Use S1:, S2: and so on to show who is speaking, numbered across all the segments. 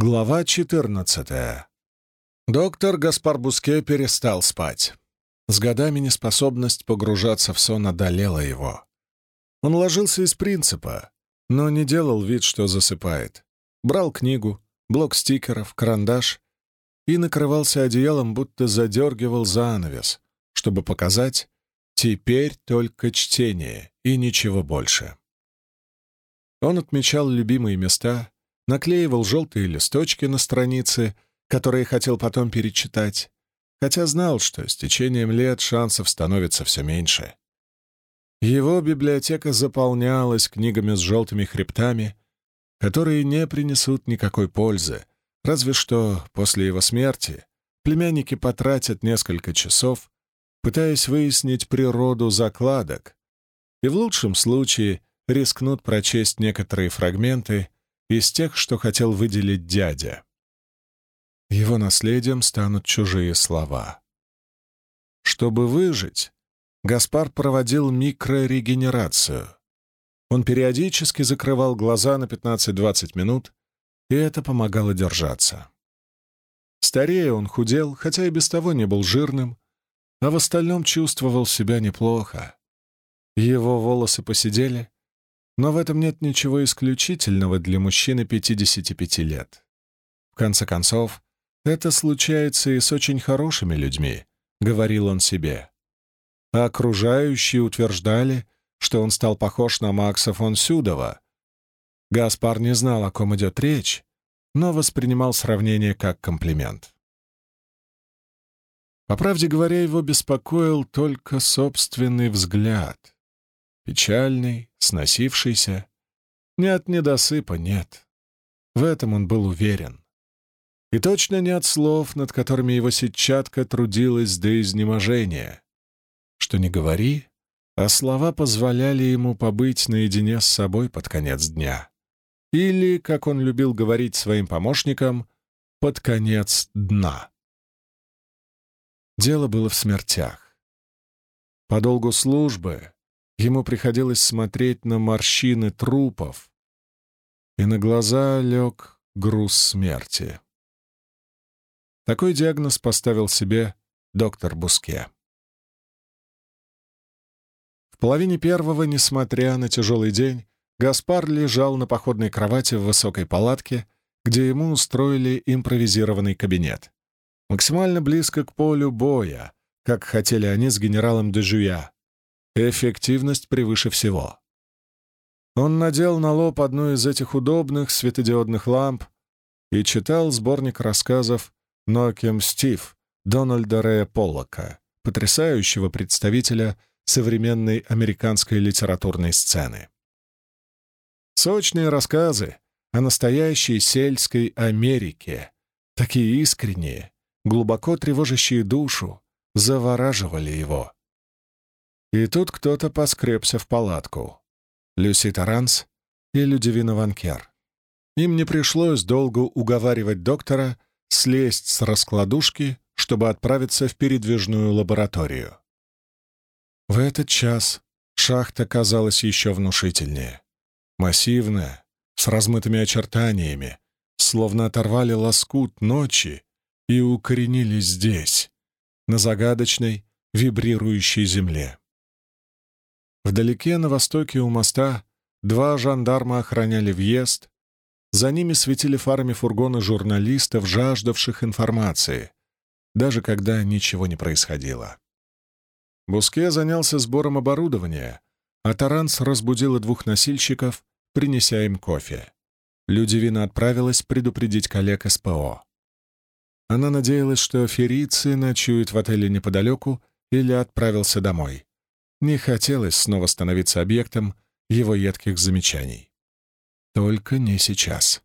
S1: Глава 14. Доктор Гаспар Буске перестал спать. С годами неспособность погружаться в сон одолела его. Он ложился из принципа, но не делал вид, что засыпает. Брал книгу, блок стикеров, карандаш и накрывался одеялом, будто задергивал занавес, чтобы показать «теперь только чтение и ничего больше». Он отмечал любимые места, наклеивал желтые листочки на страницы, которые хотел потом перечитать, хотя знал, что с течением лет шансов становится все меньше. Его библиотека заполнялась книгами с желтыми хребтами, которые не принесут никакой пользы, разве что после его смерти племянники потратят несколько часов, пытаясь выяснить природу закладок, и в лучшем случае рискнут прочесть некоторые фрагменты из тех, что хотел выделить дядя. Его наследием станут чужие слова. Чтобы выжить, Гаспар проводил микрорегенерацию. Он периодически закрывал глаза на 15-20 минут, и это помогало держаться. Старее он худел, хотя и без того не был жирным, а в остальном чувствовал себя неплохо. Его волосы посидели, но в этом нет ничего исключительного для мужчины 55 лет. В конце концов, это случается и с очень хорошими людьми, говорил он себе. А окружающие утверждали, что он стал похож на Макса фон Сюдова. Гаспар не знал, о ком идет речь, но воспринимал сравнение как комплимент. По правде говоря, его беспокоил только собственный взгляд. Печальный, сносившийся. Не от недосыпа, нет. В этом он был уверен. И точно не от слов, над которыми его сетчатка трудилась до изнеможения. Что не говори, а слова позволяли ему побыть наедине с собой под конец дня. Или, как он любил говорить своим помощникам, под конец дна. Дело было в смертях. По долгу службы Ему приходилось смотреть на морщины трупов, и на глаза лег груз смерти. Такой диагноз поставил себе доктор Буске. В половине первого, несмотря на тяжелый день, Гаспар лежал на походной кровати в высокой палатке, где ему устроили импровизированный кабинет. Максимально близко к полю боя, как хотели они с генералом Дежуя, Эффективность превыше всего. Он надел на лоб одну из этих удобных светодиодных ламп и читал сборник рассказов «Нокем Стив» Дональда Рэя Поллока, потрясающего представителя современной американской литературной сцены. Сочные рассказы о настоящей сельской Америке, такие искренние, глубоко тревожащие душу, завораживали его. И тут кто-то поскребся в палатку. Люси Таранс и Людивина Ванкер. Им не пришлось долго уговаривать доктора слезть с раскладушки, чтобы отправиться в передвижную лабораторию. В этот час шахта казалась еще внушительнее. Массивная, с размытыми очертаниями, словно оторвали лоскут ночи и укоренились здесь, на загадочной, вибрирующей земле. Вдалеке, на востоке у моста, два жандарма охраняли въезд. За ними светили фарами фургоны журналистов, жаждавших информации, даже когда ничего не происходило. Буске занялся сбором оборудования, а Таранс разбудила двух носильщиков, принеся им кофе. Людивина отправилась предупредить коллег СПО. Она надеялась, что феррицы ночуют в отеле неподалеку или отправился домой. Не хотелось снова становиться объектом его едких замечаний. Только не сейчас.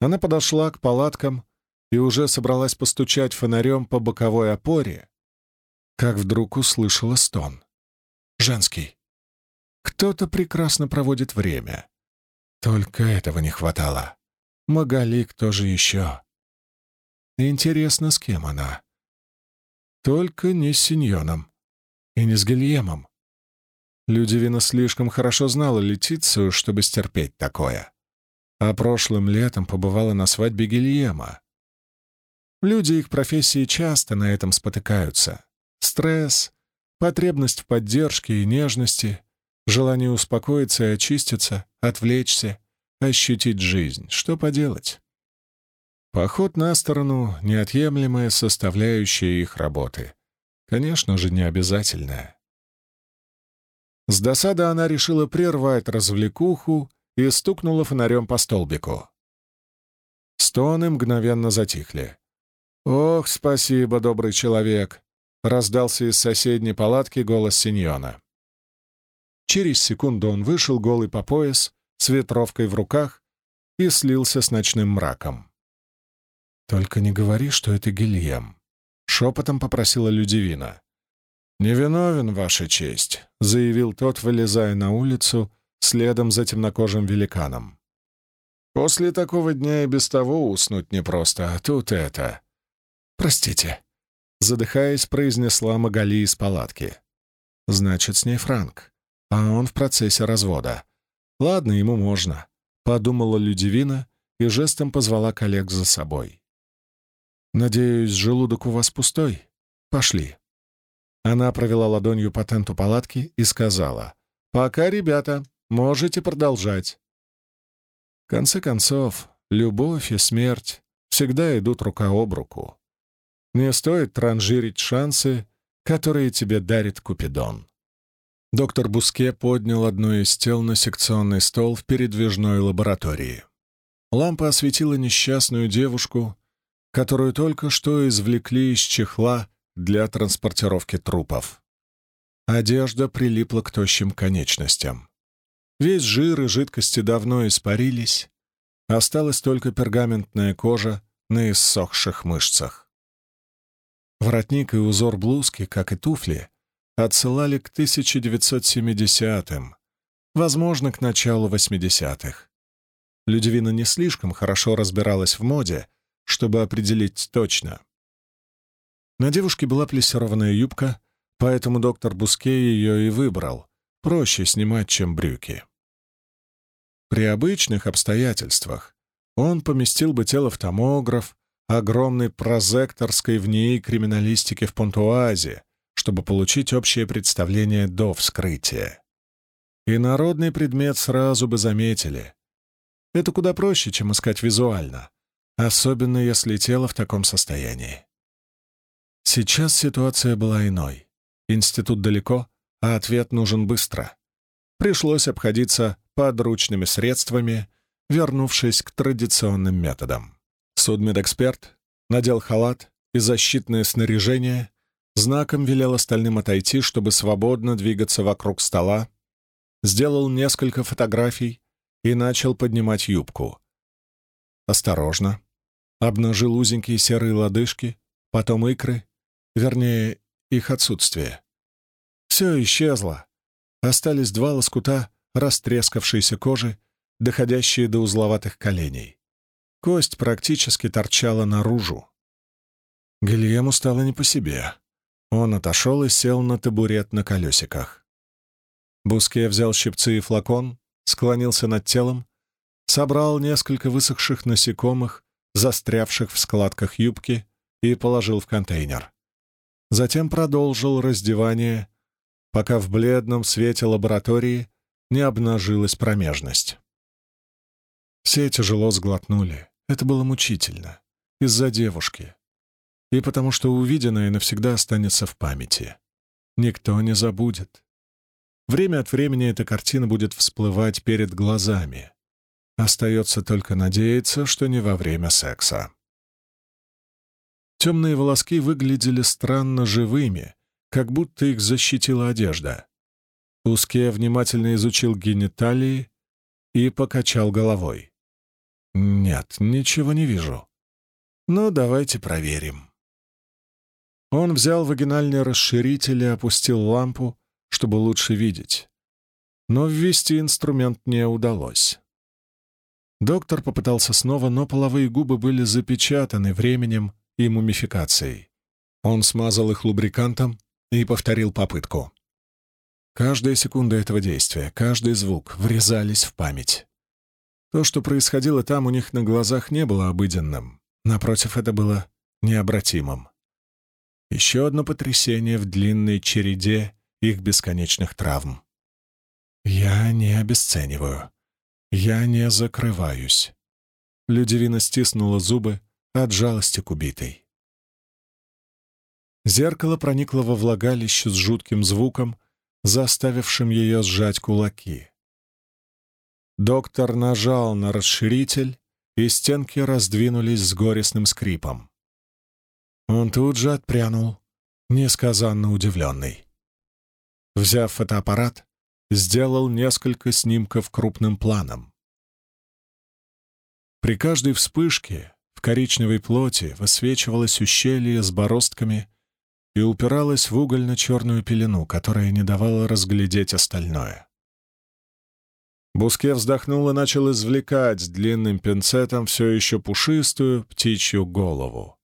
S1: Она подошла к палаткам и уже собралась постучать фонарем по боковой опоре, как вдруг услышала стон. Женский. Кто-то прекрасно проводит время. Только этого не хватало. Магали кто же еще? Интересно, с кем она? Только не с Синьоном. И не с Гильемом. Людивина слишком хорошо знала Летицию, чтобы стерпеть такое. а прошлым летом побывала на свадьбе Гильема. Люди их профессии часто на этом спотыкаются. Стресс, потребность в поддержке и нежности, желание успокоиться и очиститься, отвлечься, ощутить жизнь. Что поделать? Поход на сторону — неотъемлемая составляющая их работы. Конечно же, не обязательная. С досады она решила прервать развлекуху и стукнула фонарем по столбику. Стоны мгновенно затихли. «Ох, спасибо, добрый человек!» — раздался из соседней палатки голос Синьона. Через секунду он вышел голый по пояс, с ветровкой в руках, и слился с ночным мраком. «Только не говори, что это Гильем», — шепотом попросила Людивина. «Невиновен, Ваша честь», — заявил тот, вылезая на улицу, следом за темнокожим великаном. «После такого дня и без того уснуть непросто, а тут это...» «Простите», — задыхаясь, произнесла Магали из палатки. «Значит, с ней Франк, а он в процессе развода. Ладно, ему можно», — подумала Людивина и жестом позвала коллег за собой. «Надеюсь, желудок у вас пустой? Пошли». Она провела ладонью по тенту палатки и сказала, «Пока, ребята, можете продолжать». В конце концов, любовь и смерть всегда идут рука об руку. Не стоит транжирить шансы, которые тебе дарит Купидон. Доктор Буске поднял одно из тел на секционный стол в передвижной лаборатории. Лампа осветила несчастную девушку, которую только что извлекли из чехла для транспортировки трупов. Одежда прилипла к тощим конечностям. Весь жир и жидкости давно испарились, осталась только пергаментная кожа на иссохших мышцах. Воротник и узор блузки, как и туфли, отсылали к 1970-м, возможно, к началу 80-х. Людивина не слишком хорошо разбиралась в моде, чтобы определить точно. На девушке была плессированная юбка, поэтому доктор Буске ее и выбрал. Проще снимать, чем брюки. При обычных обстоятельствах он поместил бы тело в томограф, огромной прозекторской в ней криминалистики в Понтуазе, чтобы получить общее представление до вскрытия. И народный предмет сразу бы заметили. Это куда проще, чем искать визуально особенно если тело в таком состоянии. Сейчас ситуация была иной. Институт далеко, а ответ нужен быстро. Пришлось обходиться подручными средствами, вернувшись к традиционным методам. Судмедэксперт надел халат и защитное снаряжение, знаком велел остальным отойти, чтобы свободно двигаться вокруг стола, сделал несколько фотографий и начал поднимать юбку. Осторожно, обнажил узенькие серые лодыжки, потом икры, вернее, их отсутствие. Все исчезло. Остались два лоскута растрескавшейся кожи, доходящие до узловатых коленей. Кость практически торчала наружу. Гильему стало не по себе. Он отошел и сел на табурет на колесиках. Буске взял щипцы и флакон, склонился над телом, собрал несколько высохших насекомых, застрявших в складках юбки, и положил в контейнер. Затем продолжил раздевание, пока в бледном свете лаборатории не обнажилась промежность. Все тяжело сглотнули. Это было мучительно. Из-за девушки. И потому что увиденное навсегда останется в памяти. Никто не забудет. Время от времени эта картина будет всплывать перед глазами. Остается только надеяться, что не во время секса. Темные волоски выглядели странно живыми, как будто их защитила одежда. Узке внимательно изучил гениталии и покачал головой. «Нет, ничего не вижу. Ну, давайте проверим». Он взял вагинальный расширитель и опустил лампу, чтобы лучше видеть. Но ввести инструмент не удалось. Доктор попытался снова, но половые губы были запечатаны временем и мумификацией. Он смазал их лубрикантом и повторил попытку. Каждая секунда этого действия, каждый звук врезались в память. То, что происходило там у них на глазах, не было обыденным. Напротив, это было необратимым. Еще одно потрясение в длинной череде их бесконечных травм. Я не обесцениваю. Я не закрываюсь. Людивина стиснула зубы от жалости к убитой. Зеркало проникло во влагалище с жутким звуком, заставившим ее сжать кулаки. Доктор нажал на расширитель, и стенки раздвинулись с горестным скрипом. Он тут же отпрянул, несказанно удивленный. Взяв фотоаппарат, сделал несколько снимков крупным планом. При каждой вспышке в коричневой плоти высвечивалось ущелье с бороздками и упиралось в угольно-черную пелену, которая не давала разглядеть остальное. Буске вздохнул и начал извлекать длинным пинцетом все еще пушистую птичью голову.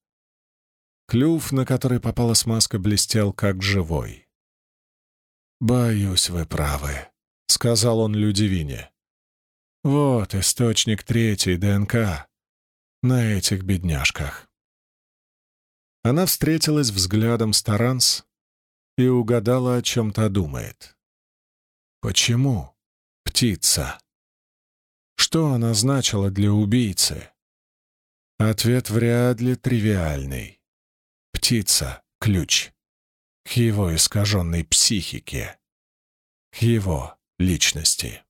S1: Клюв, на который попала смазка, блестел как живой. «Боюсь, вы правы», — сказал он Людивине. «Вот источник третьей ДНК на этих бедняжках». Она встретилась взглядом с Таранс и угадала, о чем то думает. «Почему птица?» Что она значила для убийцы? Ответ вряд ли тривиальный. Птица — ключ к его искаженной психике, к его личности.